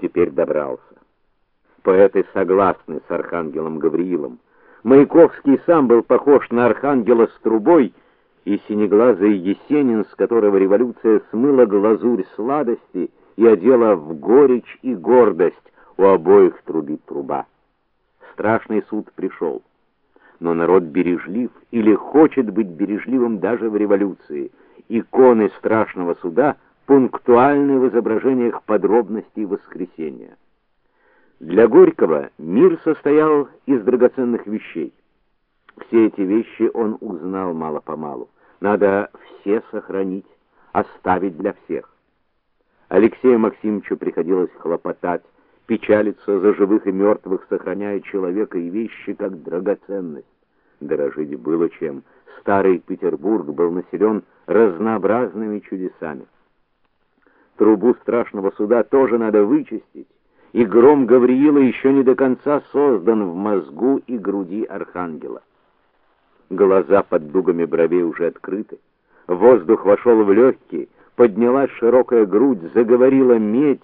теперь добрался. Поэты согласны с архангелом Гавриилом. Маяковский сам был похож на архангела с трубой, и синеглазый Есенин, с которого революция смыла глазурь сладости и одела в горечь и гордость, у обоих трубит труба. Страшный суд пришел. Но народ бережлив или хочет быть бережливым даже в революции. Иконы страшного суда пунктуальны в изображениях подробностей воскресения. Для Горького мир состоял из драгоценных вещей. Все эти вещи он узнал мало-помалу. Надо все сохранить, оставить для всех. Алексею Максимовичу приходилось хлопотать, печалиться за живых и мертвых, сохраняя человека и вещи как драгоценность. Дорожить было чем. Старый Петербург был населен разнообразными чудесами. Трубу страшного суда тоже надо вычистить, и гром Гавриила еще не до конца создан в мозгу и груди архангела. Глаза под дугами бровей уже открыты. Воздух вошел в легкие, поднялась широкая грудь, заговорила медь,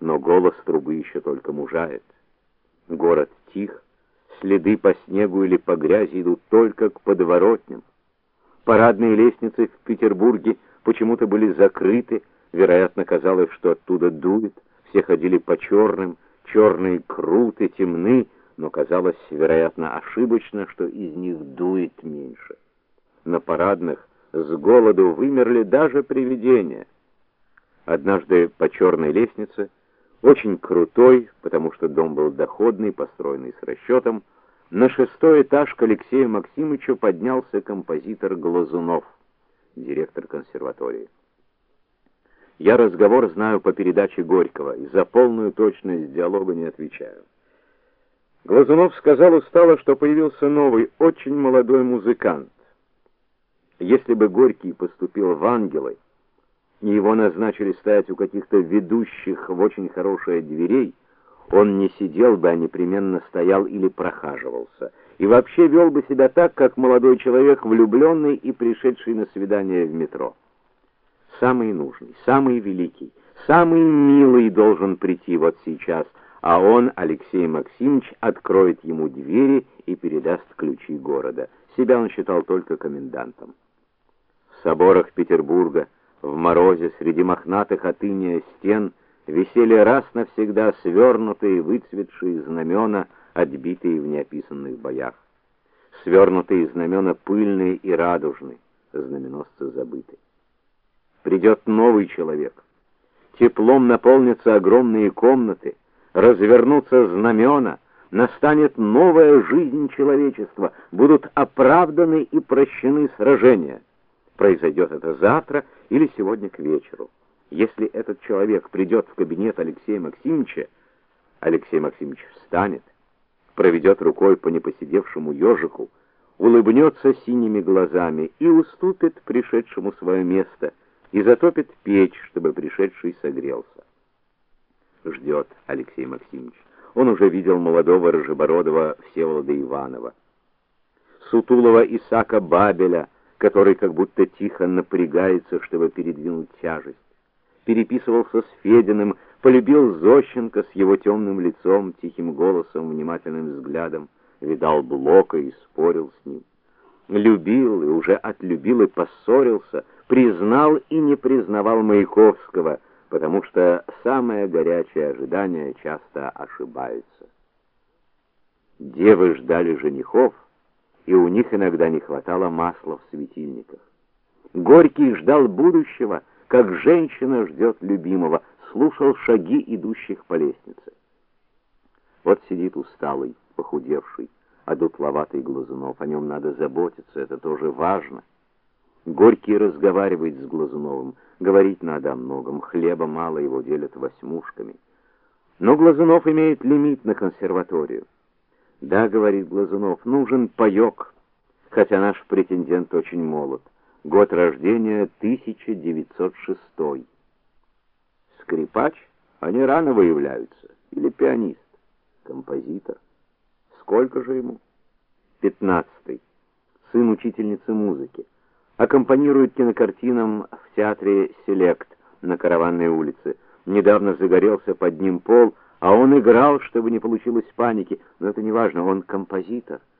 но голос трубы еще только мужает. Город тих, следы по снегу или по грязи идут только к подворотням. Парадные лестницы в Петербурге почему-то были закрыты, вероятно, казалось, что оттуда дует. Все ходили по черным, черные круты, темны, но казалось, вероятно, ошибочно, что из них дует меньше. На парадных с голоду вымерли даже привидения. Однажды по черной лестнице очень крутой, потому что дом был доходный, построенный с расчетом. На шестой этаж к Алексею Максимовичу поднялся композитор Глазунов, директор консерватории. Я разговор знаю по передаче Горького и за полную точность диалога не отвечаю. Глазунов сказал устало, что появился новый, очень молодой музыкант. Если бы Горький поступил в ангелы, и его назначили стоять у каких-то ведущих в очень хорошие дверей, он не сидел бы, а непременно стоял или прохаживался, и вообще вел бы себя так, как молодой человек, влюбленный и пришедший на свидание в метро. Самый нужный, самый великий, самый милый должен прийти вот сейчас, а он, Алексей Максимович, откроет ему двери и передаст ключи города. Себя он считал только комендантом. В соборах Петербурга в морозе среди мохнатых от стен висели раз навсегда свернутые выцветшие знамена, отбитые в неописанных боях. Свернутые знамена пыльные и радужные, знаменосцы забыты. Придет новый человек. Теплом наполнятся огромные комнаты, развернутся знамена, настанет новая жизнь человечества, будут оправданы и прощены сражения. Произойдет это завтра или сегодня к вечеру. Если этот человек придет в кабинет Алексея Максимовича, Алексей Максимович встанет, проведет рукой по непоседевшему ежику, улыбнется синими глазами и уступит пришедшему свое место и затопит печь, чтобы пришедший согрелся. Ждет Алексей Максимович. Он уже видел молодого рыжебородого Всеволода Иванова, сутулого Исака Бабеля, который как будто тихо напрягается, чтобы передвинуть тяжесть. Переписывался с Фединым, полюбил Зощенко с его темным лицом, тихим голосом, внимательным взглядом, видал Блока и спорил с ним. Любил и уже отлюбил и поссорился, признал и не признавал Маяковского, потому что самое горячее ожидание часто ошибается. Девы ждали женихов, и у них иногда не хватало масла в светильниках. Горький ждал будущего, как женщина ждет любимого, слушал шаги идущих по лестнице. Вот сидит усталый, похудевший, одутловатый Глазунов, о нем надо заботиться, это тоже важно. Горький разговаривает с Глазуновым, говорить надо о многом, хлеба мало, его делят восьмушками. Но Глазунов имеет лимит на консерваторию. Да, говорит Глазунов, нужен паёк, хотя наш претендент очень молод. Год рождения 1906. Скрипач, они рано выявляются, или пианист, композитор. Сколько же ему? Пятнадцатый. Сын учительницы музыки. Аккомпанирует кинокартинам в театре Селект на Караванной улице. Недавно загорелся под ним пол, а он играл, чтобы не получилось паники. Но это не важно, он композитор.